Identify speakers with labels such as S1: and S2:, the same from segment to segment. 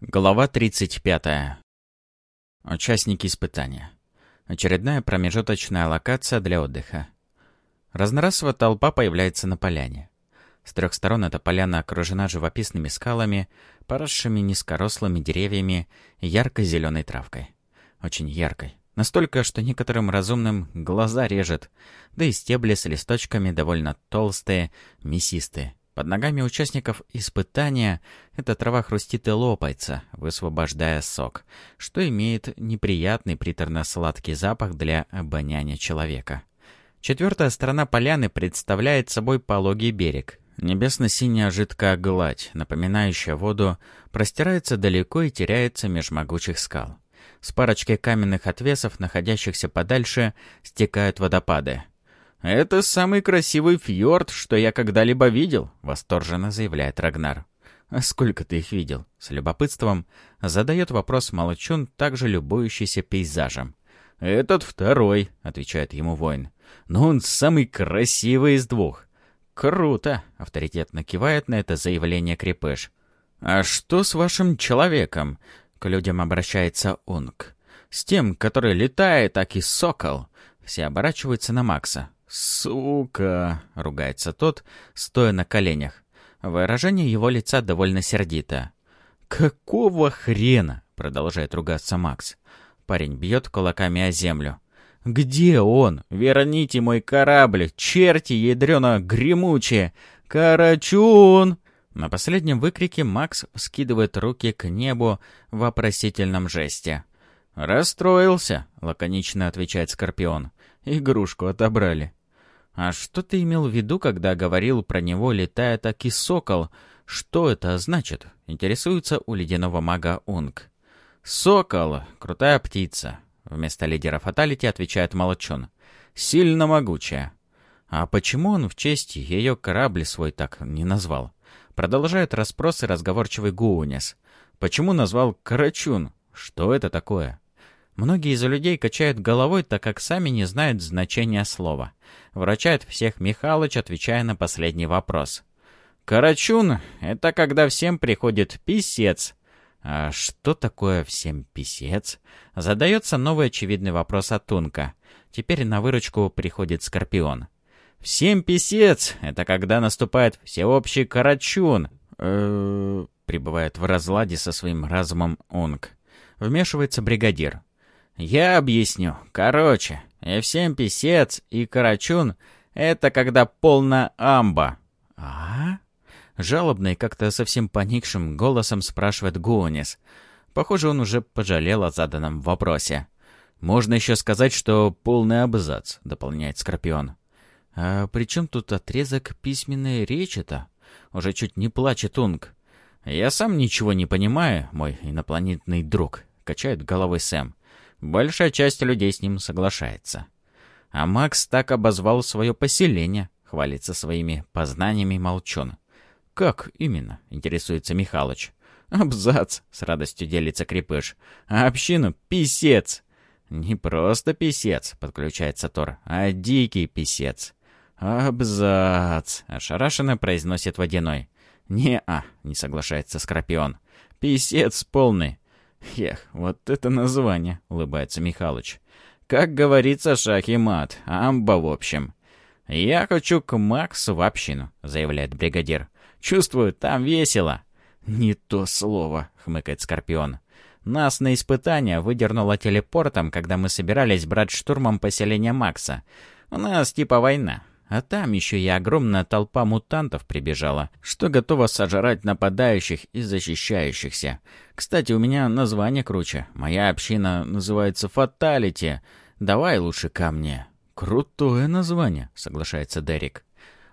S1: Глава 35. Участники испытания. Очередная промежуточная локация для отдыха. Разнорасовая толпа появляется на поляне. С трех сторон эта поляна окружена живописными скалами, поросшими низкорослыми деревьями и ярко-зеленой травкой. Очень яркой. Настолько, что некоторым разумным глаза режет, да и стебли с листочками довольно толстые, мясистые. Под ногами участников испытания эта трава хрустит и лопается, высвобождая сок, что имеет неприятный приторно-сладкий запах для обоняния человека. Четвертая сторона поляны представляет собой пологий берег. Небесно-синяя жидкая гладь, напоминающая воду, простирается далеко и теряется меж могучих скал. С парочки каменных отвесов, находящихся подальше, стекают водопады. «Это самый красивый фьорд, что я когда-либо видел», — восторженно заявляет Рагнар. «А сколько ты их видел?» — с любопытством задает вопрос Молчун, также любующийся пейзажем. «Этот второй», — отвечает ему воин. «Но он самый красивый из двух». «Круто!» — авторитетно кивает на это заявление Крепыш. «А что с вашим человеком?» — к людям обращается Унг. «С тем, который летает, так и сокол». Все оборачиваются на Макса. «Сука!» — ругается тот, стоя на коленях. Выражение его лица довольно сердито. «Какого хрена?» — продолжает ругаться Макс. Парень бьет кулаками о землю. «Где он? Верните мой корабль! Черти ядрено гремучие! Карачун!» На последнем выкрике Макс скидывает руки к небу в вопросительном жесте. «Расстроился», — лаконично отвечает Скорпион. «Игрушку отобрали». «А что ты имел в виду, когда говорил про него, летая таки сокол? Что это значит?» — интересуется у ледяного мага Унг. «Сокол — крутая птица», — вместо лидера Фаталити отвечает Молчун. «Сильно могучая». «А почему он в честь ее корабль свой так не назвал?» Продолжает расспросы разговорчивый Гуунес. «Почему назвал Карачун? Что это такое?» Многие из людей качают головой, так как сами не знают значения слова. Врачает всех Михалыч, отвечая на последний вопрос. «Карачун — это когда всем приходит писец». «А что такое всем писец?» Задается новый очевидный вопрос от Тунка. Теперь на выручку приходит Скорпион. «Всем писец — это когда наступает всеобщий карачун». «Э-э-э...» прибывает в разладе со своим разумом Унг. Вмешивается бригадир. «Я объясню. Короче, и всем писец и карачун — это когда полная амба». «А?» Жалобно и как-то совсем поникшим голосом спрашивает Гуонис. Похоже, он уже пожалел о заданном вопросе. «Можно еще сказать, что полный абзац», — дополняет Скорпион. «А при чем тут отрезок письменной речи-то?» Уже чуть не плачет Унг. «Я сам ничего не понимаю, мой инопланетный друг», — качает головой Сэм. Большая часть людей с ним соглашается. А Макс так обозвал свое поселение, хвалится своими познаниями молчон. «Как именно?» — интересуется Михалыч. «Абзац!» — с радостью делится Крепыш. «А общину — писец!» «Не просто писец», — подключается Тор, — «а дикий писец». «Абзац!» — ошарашенно произносит Водяной. «Не-а», — не соглашается Скорпион. «Писец полный. «Ех, вот это название!» — улыбается Михалыч. «Как говорится, шах и мат, амба в общем». «Я хочу к Максу в общину», — заявляет бригадир. «Чувствую, там весело». «Не то слово», — хмыкает Скорпион. «Нас на испытание выдернуло телепортом, когда мы собирались брать штурмом поселение Макса. У нас типа война. А там еще и огромная толпа мутантов прибежала, что готова сожрать нападающих и защищающихся. Кстати, у меня название круче. Моя община называется «Фаталити». Давай лучше ко мне. «Крутое название», — соглашается Дерек.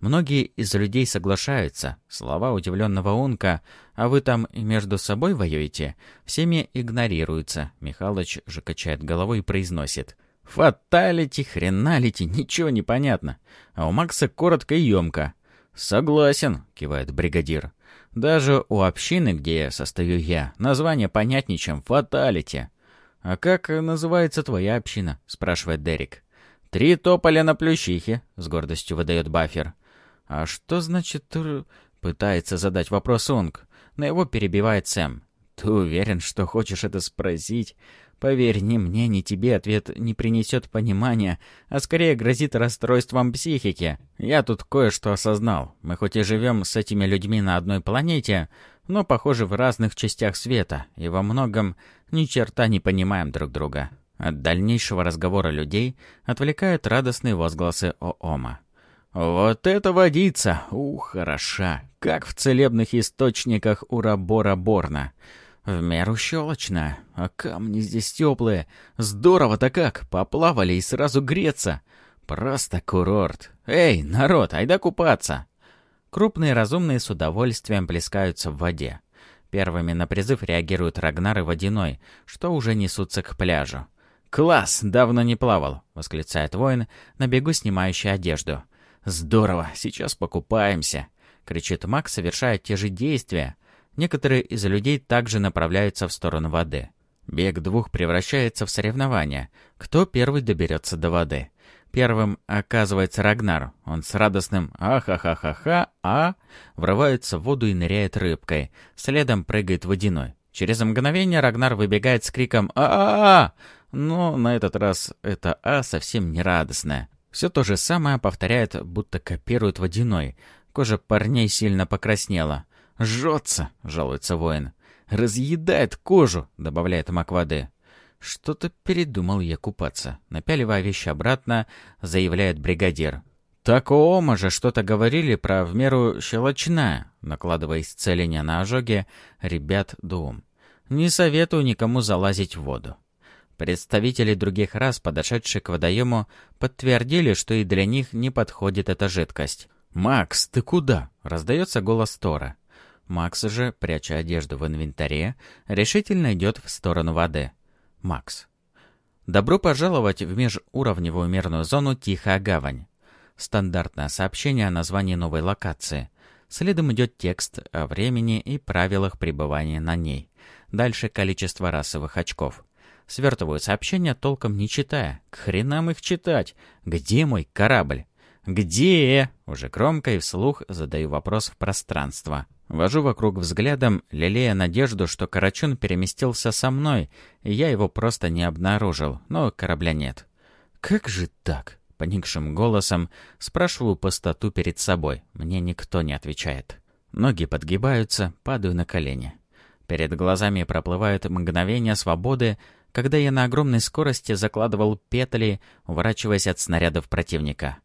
S1: Многие из людей соглашаются. Слова удивленного Унка «А вы там между собой воюете?» всеми игнорируются. Михалыч же качает головой и произносит Фаталити, хреналити, ничего не понятно. А у Макса коротко и емко. «Согласен», — кивает бригадир. «Даже у общины, где состою я, название понятнее, чем фаталити». «А как называется твоя община?» — спрашивает Дерек. «Три тополя на плющихе», — с гордостью выдает Баффер. «А что значит...» — пытается задать вопрос Онг, но его перебивает Сэм. Ты уверен, что хочешь это спросить? Поверь, ни мне, ни тебе ответ не принесет понимания, а скорее грозит расстройством психики. Я тут кое-что осознал. Мы хоть и живем с этими людьми на одной планете, но, похоже, в разных частях света, и во многом ни черта не понимаем друг друга. От дальнейшего разговора людей отвлекают радостные возгласы Оома. «Вот это водица! Ух, хороша! Как в целебных источниках у Рабора Борна!» В меру щелочно, а камни здесь теплые. Здорово-то как, поплавали и сразу греться. Просто курорт. Эй, народ, айда купаться. Крупные разумные с удовольствием плескаются в воде. Первыми на призыв реагируют Рагнар и Водяной, что уже несутся к пляжу. «Класс! Давно не плавал!» — восклицает воин, на бегу снимающий одежду. «Здорово! Сейчас покупаемся!» — кричит Макс, совершая те же действия — Некоторые из людей также направляются в сторону воды. Бег двух превращается в соревнование. Кто первый доберется до воды? Первым оказывается Рагнар. Он с радостным «Ахахахаха, а!» врывается в воду и ныряет рыбкой. Следом прыгает водяной. Через мгновение Рагнар выбегает с криком «А-а-а!» Но на этот раз это «А» совсем не радостное. Все то же самое повторяет, будто копирует водяной. Кожа парней сильно покраснела. «Жжется», — жалуется воин. «Разъедает кожу», — добавляет мак воды. «Что-то передумал я купаться». Напяливая вещи обратно, заявляет бригадир. «Так у Ома же что-то говорили про в меру щелочная», накладывая исцеление на ожоги, ребят дум. «Не советую никому залазить в воду». Представители других рас, подошедшие к водоему, подтвердили, что и для них не подходит эта жидкость. «Макс, ты куда?» — раздается голос Тора. Макс же, пряча одежду в инвентаре, решительно идет в сторону воды. Макс. Добро пожаловать в межуровневую мирную зону Тихая Гавань. Стандартное сообщение о названии новой локации. Следом идет текст о времени и правилах пребывания на ней. Дальше количество расовых очков. Свертываю сообщение, толком не читая. К хренам их читать? Где мой корабль? «Где?» — уже громко и вслух задаю вопрос в пространство. Вожу вокруг взглядом, лелея надежду, что Карачун переместился со мной, и я его просто не обнаружил, но корабля нет. «Как же так?» — поникшим голосом спрашиваю пустоту перед собой. Мне никто не отвечает. Ноги подгибаются, падаю на колени. Перед глазами проплывают мгновения свободы, когда я на огромной скорости закладывал петли, уворачиваясь от снарядов противника.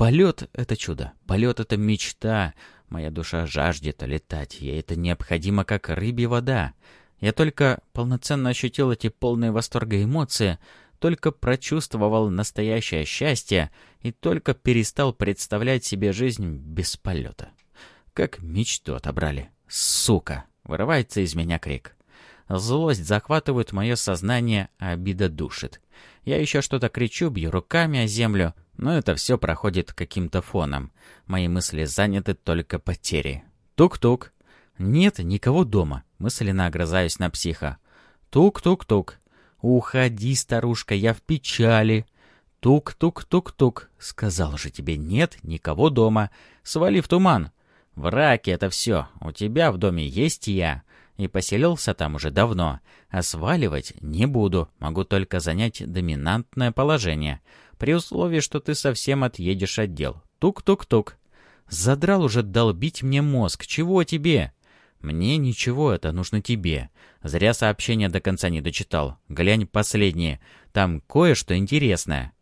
S1: Полет — это чудо, полет — это мечта, Моя душа жаждет летать, ей это необходимо, как рыбья вода. Я только полноценно ощутил эти полные восторга эмоции, только прочувствовал настоящее счастье и только перестал представлять себе жизнь без полета. Как мечту отобрали. Сука! Вырывается из меня крик. Злость захватывает мое сознание, а обида душит. Я еще что-то кричу, бью руками о землю, но это все проходит каким-то фоном. Мои мысли заняты только потерей. Тук-тук. Нет никого дома. Мысленно огрызаюсь на психа. Тук-тук-тук. Уходи, старушка, я в печали. Тук-тук-тук-тук. Сказал же тебе, нет никого дома. Свали в туман. Враки это все. У тебя в доме есть я. И поселился там уже давно. А сваливать не буду. Могу только занять доминантное положение при условии, что ты совсем отъедешь от дел. Тук-тук-тук. Задрал уже долбить мне мозг. Чего тебе? Мне ничего, это нужно тебе. Зря сообщение до конца не дочитал. Глянь последнее. Там кое-что интересное.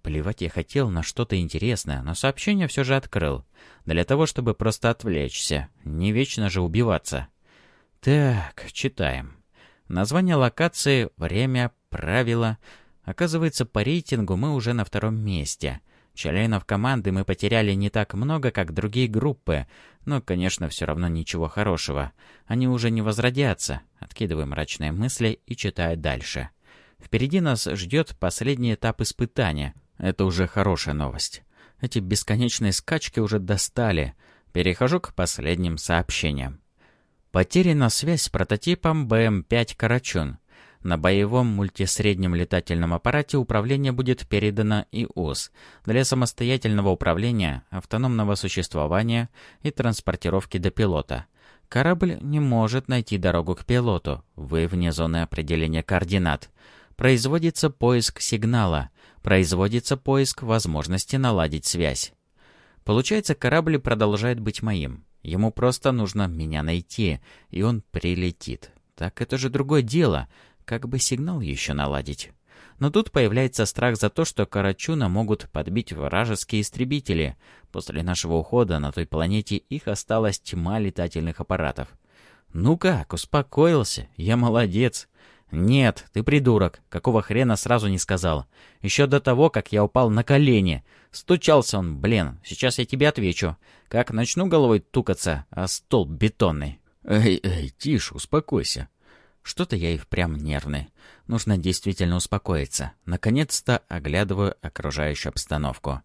S1: Плевать я хотел на что-то интересное, но сообщение все же открыл. Для того, чтобы просто отвлечься. Не вечно же убиваться. Так, читаем. Название локации, время, правила, Оказывается, по рейтингу мы уже на втором месте. Членов команды мы потеряли не так много, как другие группы, но, конечно, все равно ничего хорошего. Они уже не возродятся. Откидываем мрачные мысли и читаю дальше. Впереди нас ждет последний этап испытания. Это уже хорошая новость. Эти бесконечные скачки уже достали. Перехожу к последним сообщениям. Потеряна связь с прототипом БМ-5 «Карачун». На боевом мультисреднем летательном аппарате управление будет передано ИОС для самостоятельного управления, автономного существования и транспортировки до пилота. Корабль не может найти дорогу к пилоту. Вы вне зоны определения координат. Производится поиск сигнала. Производится поиск возможности наладить связь. Получается, корабль продолжает быть моим. Ему просто нужно меня найти, и он прилетит. Так это же другое дело. Как бы сигнал еще наладить? Но тут появляется страх за то, что Карачуна могут подбить вражеские истребители. После нашего ухода на той планете их осталась тьма летательных аппаратов. «Ну как, успокоился? Я молодец!» «Нет, ты придурок. Какого хрена сразу не сказал? Еще до того, как я упал на колени. Стучался он, блин. Сейчас я тебе отвечу. Как начну головой тукаться, а стол бетонный».
S2: «Эй, эй, тише, успокойся».
S1: Что-то я и впрямь нервный. Нужно действительно успокоиться. Наконец-то оглядываю окружающую обстановку.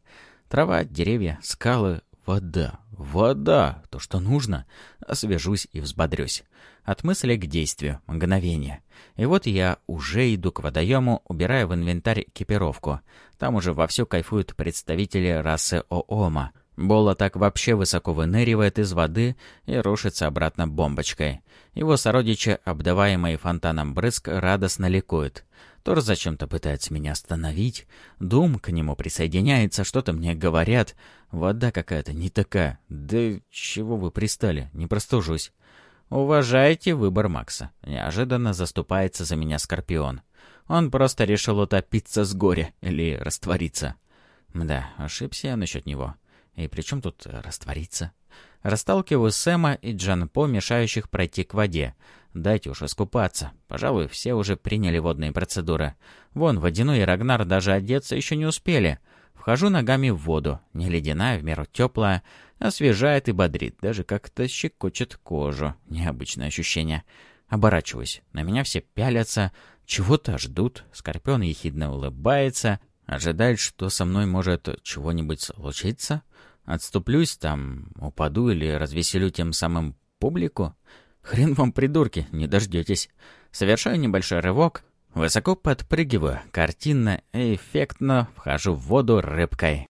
S1: Трава, деревья, скалы, вода. Вода! То, что нужно. Освежусь и взбодрюсь. От мысли к действию. Мгновение. И вот я уже иду к водоему, убирая в инвентарь экипировку. Там уже вовсю кайфуют представители расы Оома. Бола так вообще высоко выныривает из воды и рушится обратно бомбочкой. Его сородичи, обдаваемые фонтаном брызг, радостно ликуют. Тор зачем-то пытается меня остановить. Дум к нему присоединяется, что-то мне говорят. Вода какая-то не такая. Да чего вы пристали? Не простужусь. «Уважайте выбор Макса». Неожиданно заступается за меня Скорпион. Он просто решил утопиться с горя или раствориться. Да, ошибся я насчет него. И при чем тут раствориться? Расталкиваю Сэма и Джанпо, мешающих пройти к воде. Дайте уж искупаться. Пожалуй, все уже приняли водные процедуры. Вон, Водяной и Рагнар даже одеться еще не успели. Вхожу ногами в воду. Не ледяная, в меру теплая. Освежает и бодрит. Даже как-то щекочет кожу. Необычное ощущение. Оборачиваюсь. На меня все пялятся. Чего-то ждут. Скорпион ехидно улыбается. Ожидает, что со мной может чего-нибудь случиться. Отступлюсь там, упаду или развеселю тем самым публику? Хрен вам, придурки, не дождетесь. Совершаю небольшой рывок, высоко подпрыгиваю, картинно и эффектно вхожу в воду рыбкой.